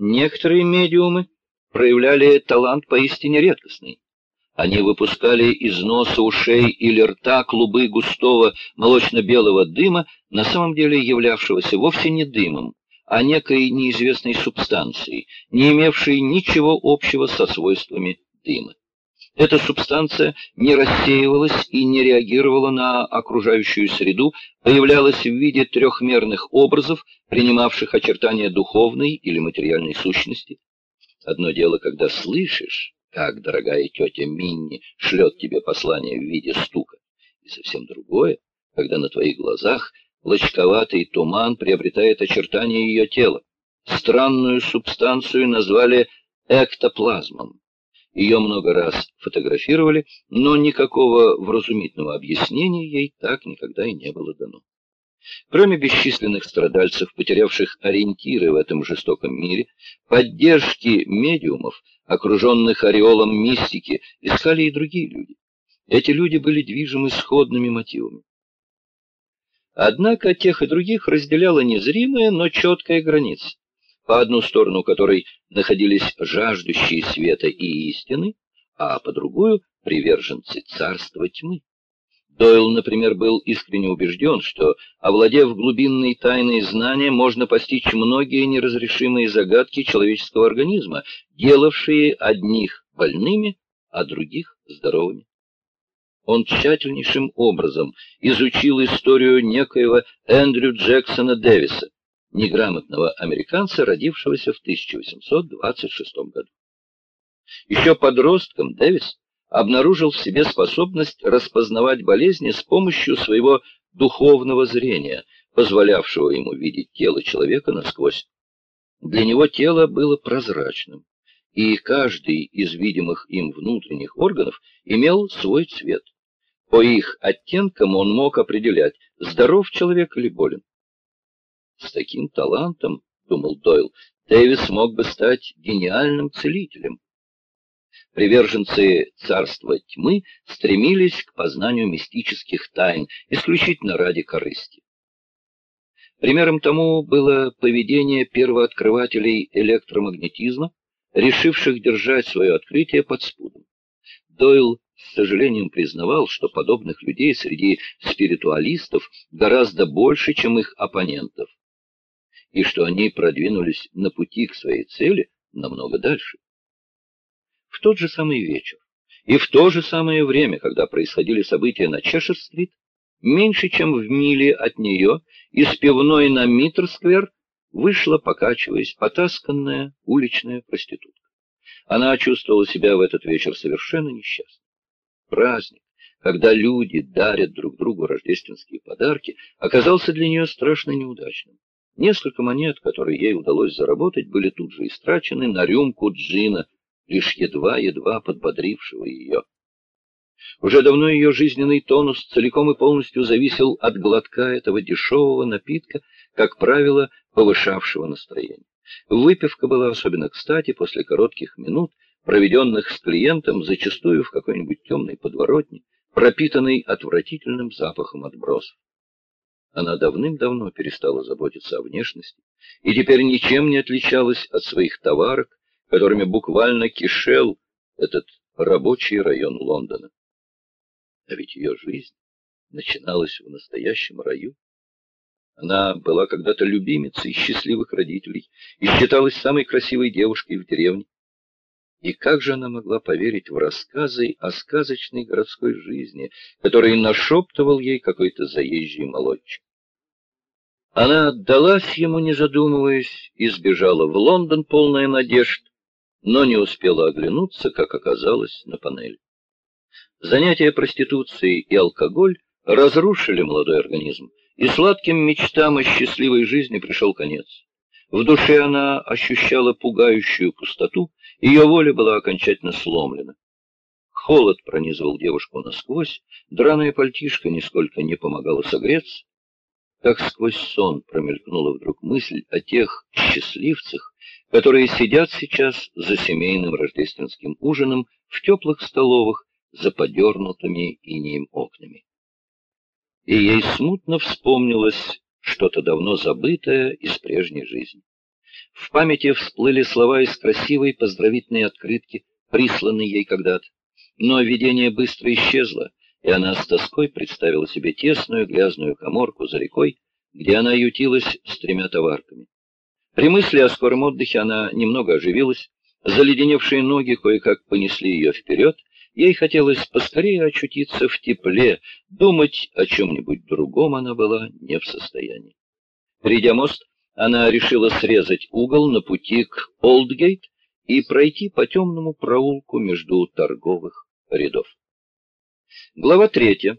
Некоторые медиумы проявляли талант поистине редкостный. Они выпускали из носа, ушей или рта клубы густого молочно-белого дыма, на самом деле являвшегося вовсе не дымом, а некой неизвестной субстанцией, не имевшей ничего общего со свойствами дыма. Эта субстанция не рассеивалась и не реагировала на окружающую среду, появлялась в виде трехмерных образов, принимавших очертания духовной или материальной сущности. Одно дело, когда слышишь, как дорогая тетя Минни шлет тебе послание в виде стука, и совсем другое, когда на твоих глазах лочковатый туман приобретает очертания ее тела. Странную субстанцию назвали эктоплазмом. Ее много раз фотографировали, но никакого вразумительного объяснения ей так никогда и не было дано. Кроме бесчисленных страдальцев, потерявших ориентиры в этом жестоком мире, поддержки медиумов, окруженных ореолом мистики, искали и другие люди. Эти люди были движимы сходными мотивами. Однако тех и других разделяла незримая, но четкая граница по одну сторону которой находились жаждущие света и истины, а по другую — приверженцы царства тьмы. Дойл, например, был искренне убежден, что, овладев глубинной тайной знания, можно постичь многие неразрешимые загадки человеческого организма, делавшие одних больными, а других здоровыми. Он тщательнейшим образом изучил историю некоего Эндрю Джексона Дэвиса, неграмотного американца, родившегося в 1826 году. Еще подростком Дэвис обнаружил в себе способность распознавать болезни с помощью своего духовного зрения, позволявшего ему видеть тело человека насквозь. Для него тело было прозрачным, и каждый из видимых им внутренних органов имел свой цвет. По их оттенкам он мог определять, здоров человек или болен. С таким талантом, думал Дойл, Дэвис мог бы стать гениальным целителем. Приверженцы царства тьмы стремились к познанию мистических тайн исключительно ради корысти. Примером тому было поведение первооткрывателей электромагнетизма, решивших держать свое открытие под спудом. Дойл с сожалением признавал, что подобных людей среди спиритуалистов гораздо больше, чем их оппонентов и что они продвинулись на пути к своей цели намного дальше. В тот же самый вечер и в то же самое время, когда происходили события на Чешер-стрит, меньше чем в миле от нее из пивной на Миттер-сквер вышла, покачиваясь, потасканная уличная проститутка. Она чувствовала себя в этот вечер совершенно несчастной. Праздник, когда люди дарят друг другу рождественские подарки, оказался для нее страшно неудачным. Несколько монет, которые ей удалось заработать, были тут же истрачены на рюмку джина, лишь едва-едва подбодрившего ее. Уже давно ее жизненный тонус целиком и полностью зависел от глотка этого дешевого напитка, как правило, повышавшего настроение. Выпивка была особенно кстати после коротких минут, проведенных с клиентом зачастую в какой-нибудь темной подворотне, пропитанной отвратительным запахом отбросов. Она давным-давно перестала заботиться о внешности и теперь ничем не отличалась от своих товарок, которыми буквально кишел этот рабочий район Лондона. А ведь ее жизнь начиналась в настоящем раю. Она была когда-то любимицей счастливых родителей и считалась самой красивой девушкой в деревне. И как же она могла поверить в рассказы о сказочной городской жизни, которые нашептывал ей какой-то заезжий молодчик? Она отдалась ему, не задумываясь, и сбежала в Лондон, полная надежд, но не успела оглянуться, как оказалось, на панели. Занятия проституцией и алкоголь разрушили молодой организм, и сладким мечтам о счастливой жизни пришел конец. В душе она ощущала пугающую пустоту, ее воля была окончательно сломлена. Холод пронизывал девушку насквозь, драная пальтишка нисколько не помогала согреться. Как сквозь сон промелькнула вдруг мысль о тех счастливцах, которые сидят сейчас за семейным рождественским ужином в теплых столовых за подернутыми инеем окнами. И ей смутно вспомнилось что-то давно забытое из прежней жизни. В памяти всплыли слова из красивой поздравительной открытки, присланной ей когда-то. Но видение быстро исчезло, и она с тоской представила себе тесную грязную коморку за рекой, где она ютилась с тремя товарками. При мысли о скором отдыхе она немного оживилась, заледеневшие ноги кое-как понесли ее вперед, ей хотелось поскорее очутиться в тепле, думать о чем-нибудь другом она была не в состоянии. Придя мост, она решила срезать угол на пути к Олдгейт и пройти по темному проулку между торговых рядов. Глава третья.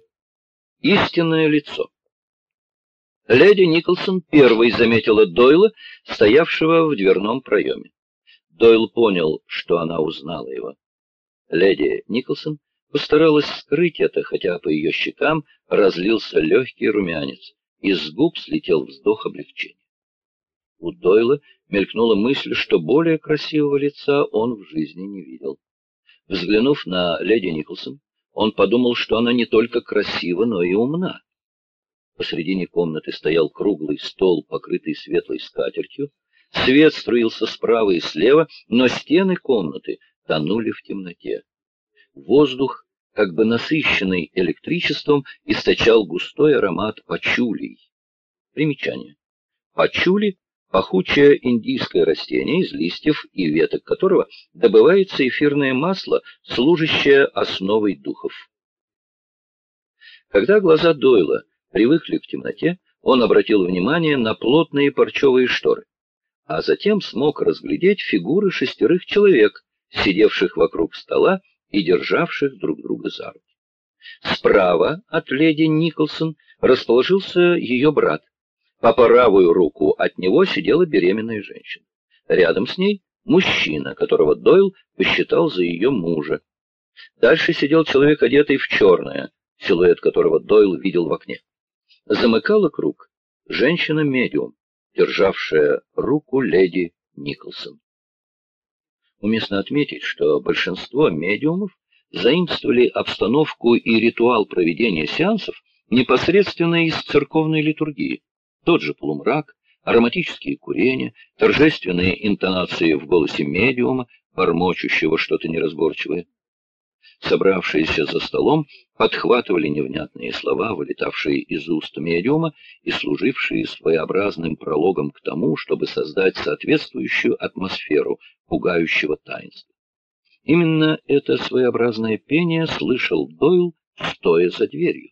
Истинное лицо. Леди Николсон первой заметила Дойла, стоявшего в дверном проеме. Дойл понял, что она узнала его. Леди Николсон постаралась скрыть это, хотя по ее щекам разлился легкий румянец, и с губ слетел вздох облегчения. У Дойла мелькнула мысль, что более красивого лица он в жизни не видел. Взглянув на леди Николсон, он подумал, что она не только красива, но и умна. Посредине комнаты стоял круглый стол, покрытый светлой скатертью. Свет струился справа и слева, но стены комнаты тонули в темноте. Воздух, как бы насыщенный электричеством, источал густой аромат пачулей. Примечание. Пачули — пахучее индийское растение, из листьев и веток которого добывается эфирное масло, служащее основой духов. Когда глаза Дойла привыкли к темноте, он обратил внимание на плотные парчевые шторы, а затем смог разглядеть фигуры шестерых человек, сидевших вокруг стола и державших друг друга за руки. Справа от леди Николсон расположился ее брат. По правую руку от него сидела беременная женщина. Рядом с ней мужчина, которого Дойл посчитал за ее мужа. Дальше сидел человек, одетый в черное, силуэт которого Дойл видел в окне замыкала круг женщина-медиум, державшая руку леди Николсон. Уместно отметить, что большинство медиумов заимствовали обстановку и ритуал проведения сеансов непосредственно из церковной литургии. Тот же полумрак, ароматические курения, торжественные интонации в голосе медиума, бормочущего что-то неразборчивое. Собравшиеся за столом подхватывали невнятные слова, вылетавшие из уст медиума и служившие своеобразным прологом к тому, чтобы создать соответствующую атмосферу пугающего таинства. Именно это своеобразное пение слышал Дойл, стоя за дверью.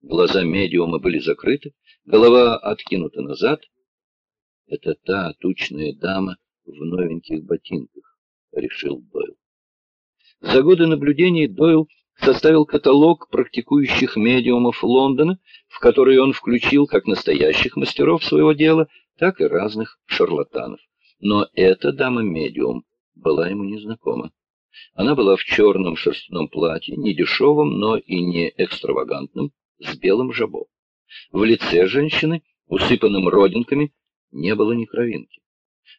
Глаза медиума были закрыты, голова откинута назад. Это та тучная дама в новеньких ботинках, решил Дойл. За годы наблюдений Дойл составил каталог практикующих медиумов Лондона, в который он включил как настоящих мастеров своего дела, так и разных шарлатанов. Но эта дама-медиум была ему незнакома. Она была в черном шерстяном платье, не дешевом, но и не экстравагантном, с белым жабо. В лице женщины, усыпанным родинками, не было ни кровинки.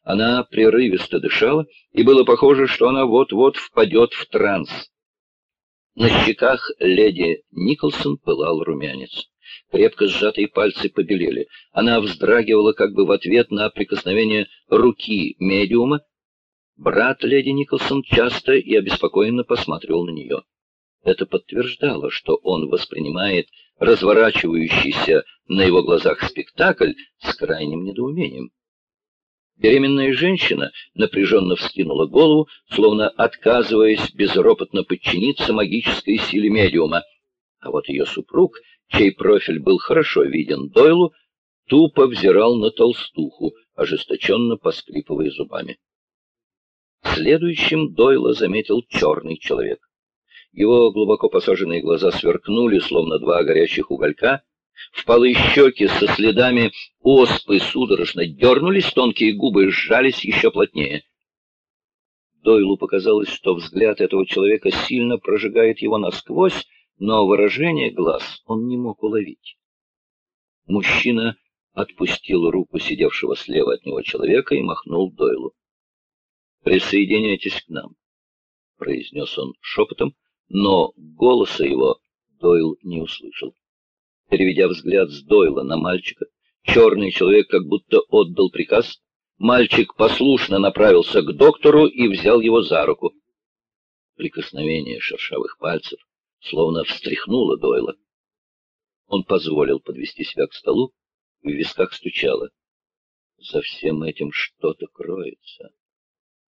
Она прерывисто дышала, и было похоже, что она вот-вот впадет в транс. На щеках леди Николсон пылал румянец. Крепко сжатые пальцы побелели. Она вздрагивала как бы в ответ на прикосновение руки медиума. Брат леди Николсон часто и обеспокоенно посматривал на нее. Это подтверждало, что он воспринимает разворачивающийся на его глазах спектакль с крайним недоумением. Беременная женщина напряженно вскинула голову, словно отказываясь безропотно подчиниться магической силе медиума. А вот ее супруг, чей профиль был хорошо виден Дойлу, тупо взирал на толстуху, ожесточенно поскрипывая зубами. Следующим Дойла заметил черный человек. Его глубоко посаженные глаза сверкнули, словно два горящих уголька — Впалые щеки со следами оспы судорожно дернулись, тонкие губы сжались еще плотнее. Дойлу показалось, что взгляд этого человека сильно прожигает его насквозь, но выражение глаз он не мог уловить. Мужчина отпустил руку сидевшего слева от него человека и махнул Дойлу. «Присоединяйтесь к нам», — произнес он шепотом, но голоса его Дойл не услышал. Переведя взгляд с Дойла на мальчика, черный человек как будто отдал приказ. Мальчик послушно направился к доктору и взял его за руку. Прикосновение шершавых пальцев словно встряхнуло Дойла. Он позволил подвести себя к столу, в висках стучало. За всем этим что-то кроется.